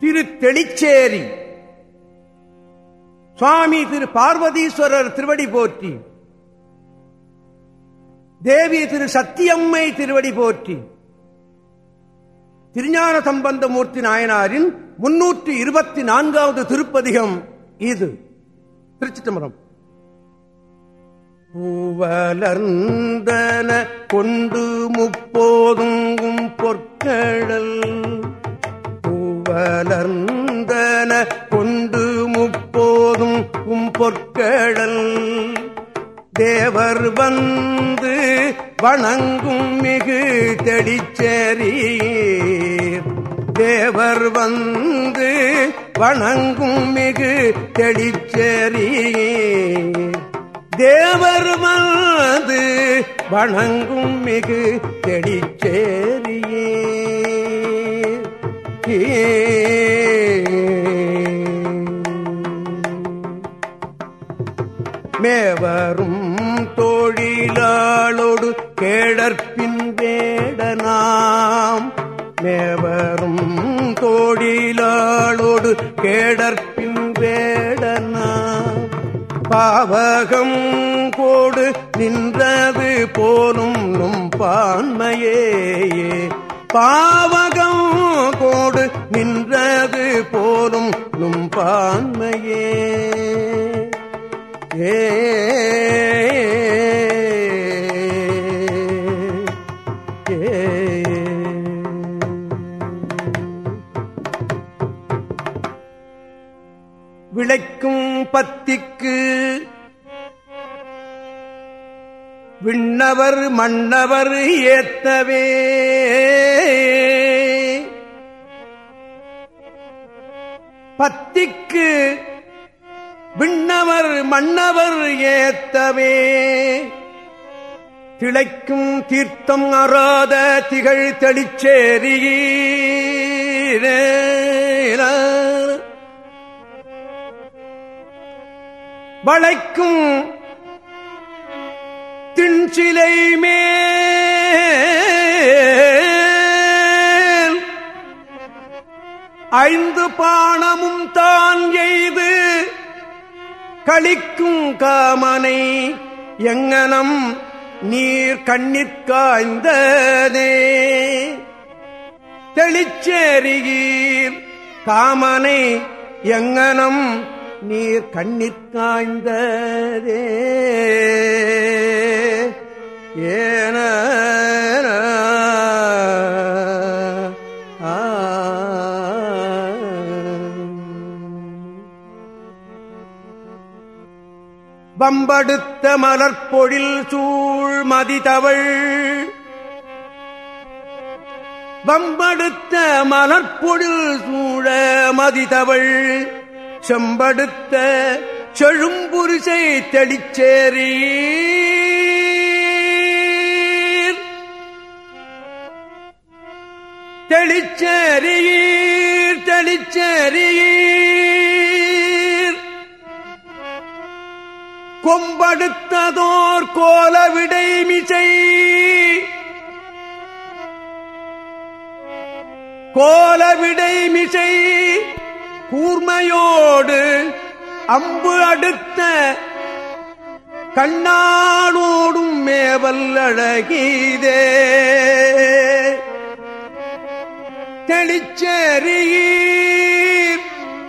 திரு தெளிச்சேரி. சுவாமி திரு பார்வதீஸ்வரர் திருவடி போற்றி. தேவி திரு சத்தியம்மை திருவடி போற்றி. திருஞான சம்பந்தமூர்த்தி நாயனாரின் முன்னூற்றி இருபத்தி நான்காவது திருப்பதிகம் இது. திருச்சிதம்பரம் பூவலர்ந்தன கொண்டு முப்போதுங்கும் பொற்கள் தேவர் வந்து வணங்கும் மிகு தெடிச்சேரி தேவர் வந்து வணங்கும் மிகு தெளிச்சேரி தேவர் வந்து வணங்கும் மிகு தெளிச்சேரியே மேவரும் தோழிலாளோடு கேடற்பின் வேடனாம். மேவரும் தோழிலாளோடு கேடற்பின் வேடனாம். பாவகம் கோடு நின்றது போலும் நும் பான்மையே பாவகம் கோடு நின்றது போலும் நும் பான்மையே. ஏ மன்னவர் ஏத்தவே. பத்திக்கு விண்ணவர் மன்னவர் ஏத்தவே. திளைக்கும் தீர்த்தம் அறாத திகழ் தெளிச்சேரியே வளைக்கும் சிலை மேல் ஐந்து பானமும் தான் எய்து களிக்கும் காமனை எங்கனம் நீர் கண்ணிற்காய்ந்ததே தெளிச்சேரிகீர் காமனை எங்கனம் நீர் கண்ணிற்காய்ந்ததே ஏன வம்படுத்த மலர்பொழில் சூழ் மதிதவள். வம்படுத்த மலர்பொழில் சூழ மதிதவள். செம்படுத்த செழும்புரிசை தெளிச்சேரி தெளிச்சேரியில் தெளிச்சேரியில் கொம்படுத்ததோர் கோலவிடை மிசை. கோலவிடை மிசை. கூர்மையோடு அம்பு அடுத்த கண்ணாடோடும் மேவல் அழகீதே. தெளிச்சேரியில்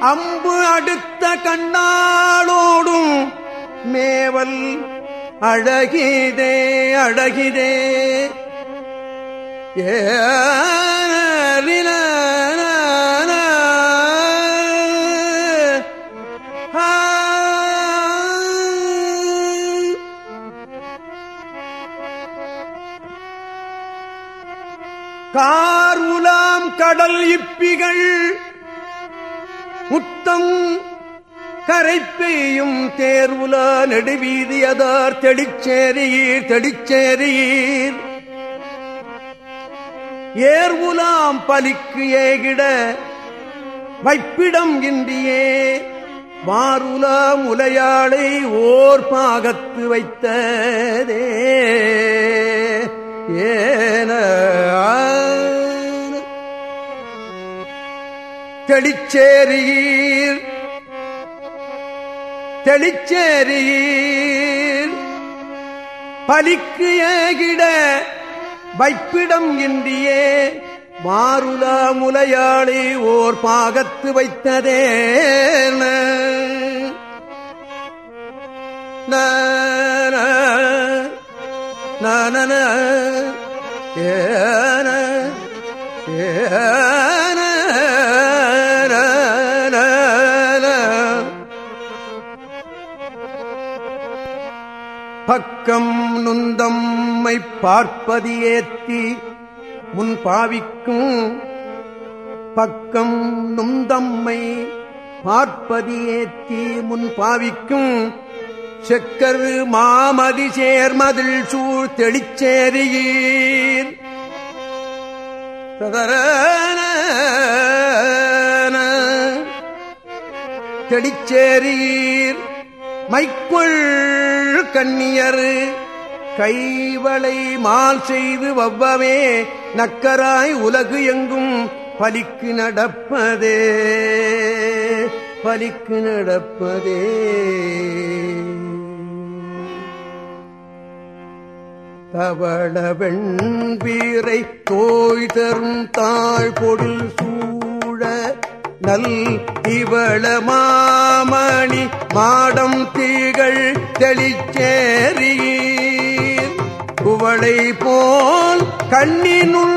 அம்பு அடுத்த கண்ணாளோடும் மேவல் அழகிதே அழகிதே. ஏ கடல் இப்பிகள் முத்தம் கரைப்பெய்யும் தேர்வுல நெடுவீதியதார் தெளிச்சேரியீர் தெளிச்சேரியீர். ஏர்வுலாம் பலிக்கு ஏகிட வைப்பிடம் இன்றியே மாருலா உலையாளை ஓர் பாகத்து வைத்ததே. ஏன தெளிச்சேரியில் தெளிச்சேரியில் பலிக்கு ஏகிட வைப்பிடம் இன்றியே மாருல முலையாளி ஓர் பாகத்து வைத்ததே நான ஏன ஏ பக்கம் நுந்தம்மை பார்ப்பதி ஏத்தி முன் பாவிக்கும் பக்கம் நுந்தம்மை பார்ப்பதி ஏத்தி முன் பாவிக்கும் செக்கர் மாமதி சேர்மதில் சூழ் தெளிச்சேரியீர் தெளிச்சேரீர் மைக்குள் கண்ணியர். கைவளை மால் செய்து வவ்வமே நக்கராய் உலகு எங்கும் பலிக்கு நடப்பதே பலிக்கு நடப்பதே. தவள வெண்பீரை தோய் தரும் தாழ் பொருள் சூழ நல் இவள மாமணி மாடம் தீகள் தெளிச்சேரி குவளை போல் கண்ணினுள்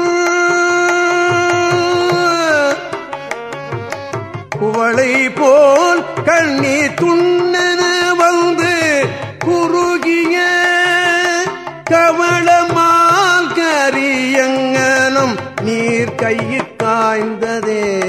குவளை போல் கண்ணி துண்ணென வந்து குறுகிய கவளமால் கரியங்கனம் நீர் கையில் காய்ந்ததே.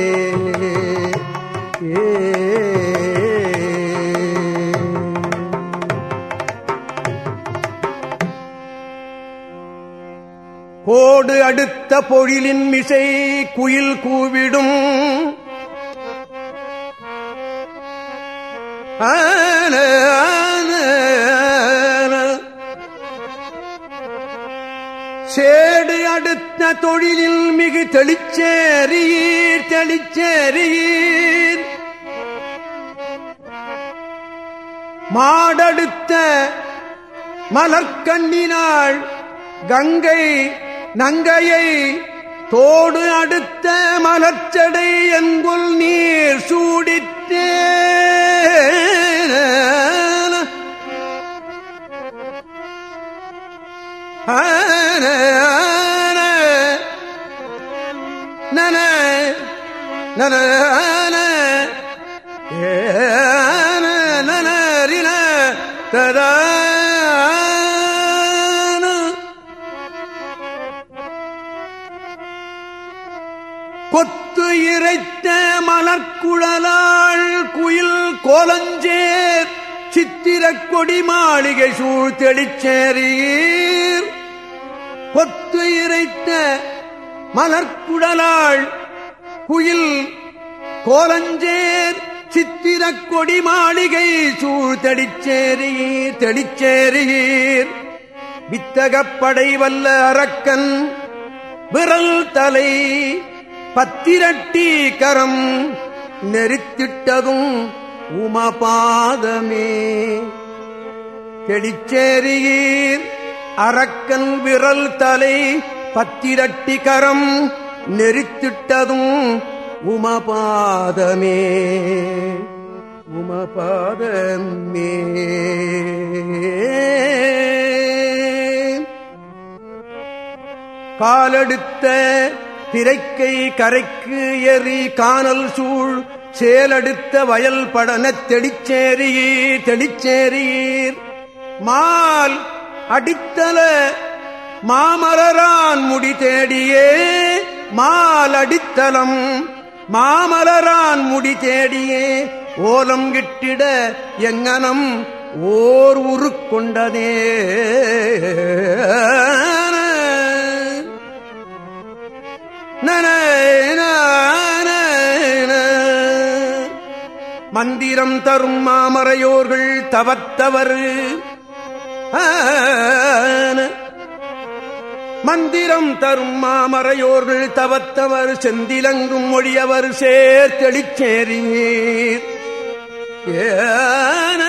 அடுத்த பொழிலின் மிசை குயில் கூவிடும். ஆன சேடு அடுத்த தொழிலில் மிகு தெளிச்சேரீர் தெளிச்சேரீர் மாடடுத்த மலர்கண்ணினாள் கங்கை நங்கையை தோடு அடுத்த மலர்ச்சடை எங்குள் நீர் சூடித்தே நன நன நனரின ததா கொத்து சூழலாள் குயில் கோலஞ்சேர் சித்திரக் கொடி மாளிகை சூழ் தெளிச்சேரீர். கொத்து இறைத்த மலர்குடலாள் குயில் கோலஞ்சேர் சித்திரக் கொடி மாளிகை சூழ் தெளிச்சேரீர் தெளிச்சேரீர். வித்தகப்படை வல்ல அரக்கன் விரல் தலை பத்திரட்டி கரம் நெறித்திட்டதும் உமபாதமே. தெளிச்சேரியில் அரக்கன் விரல் தலை பத்திரட்டி கரம் நெறித்திட்டதும் உமபாதமே. உமபாதமே. காலெடுத்த திரைக்கை கரைக்கு எறி காணல் சூழ் சேலடுத்த வயல் படன தெளிச்சேரியீர் தெளிச்சேரியீர். மால் அடித்தல மாமலரான் முடி தேடியே மால் அடித்தலம் மாமலரான் முடி தேடியே ஓலம் கிட்டிட எங்கனம் ஓர் உருக்கொண்டதே மந்திரம் தரும் மாமறையோர்கள் தவத்தவர். மந்திரம் தரும் மாமறையோர்கள் தவத்தவர். செந்திலங்கும் மொழியவர் சேர் தெளிச்சேரீர் ஏன.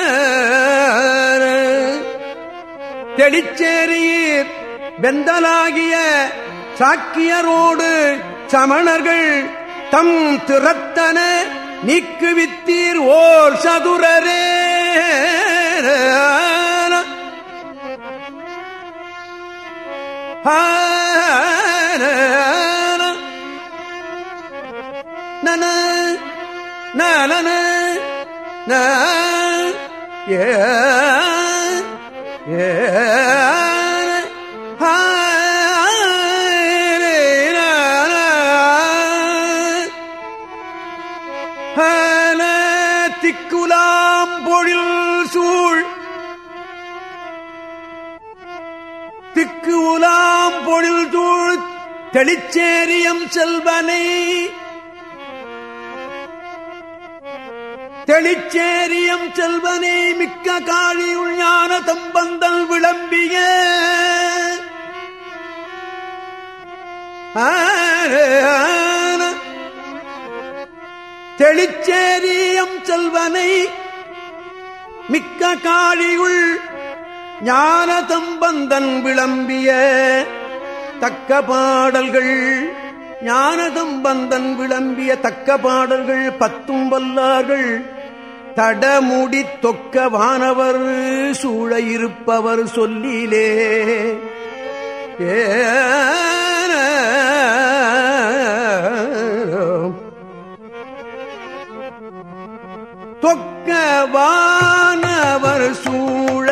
தெளிச்சேரீர் வெந்தலாகிய சாக்கியரோடு சமணர்கள் தம் திறத்தன நீக்குவித்தீர் ஓர் சதுரரே. நன நன ஏ ஏ திக்குலாம் பொழில் சூழ். திக்கு உலாம் பொழில் சூழ். தெளிச்சேரியம் செல்வனை. தெளிச்சேரியம் செல்வனை மிக்க காழியுள் ஞான தம்பந்தல் விளம்பிய. ஆ தெளிச்சேரியம் செல்வனை மிக்க காழியுள் ஞானதம்பந்தன் விளம்பிய தக்க பாடல்கள் ஞானதம்பந்தன் விளம்பிய தக்க பாடல்கள் பத்தும் வல்லார்கள். தடமுடி தொக்க வானவர் சூழ இருப்பவர் சொல்லிலே. ஏ தொக்கவானவர் சூழ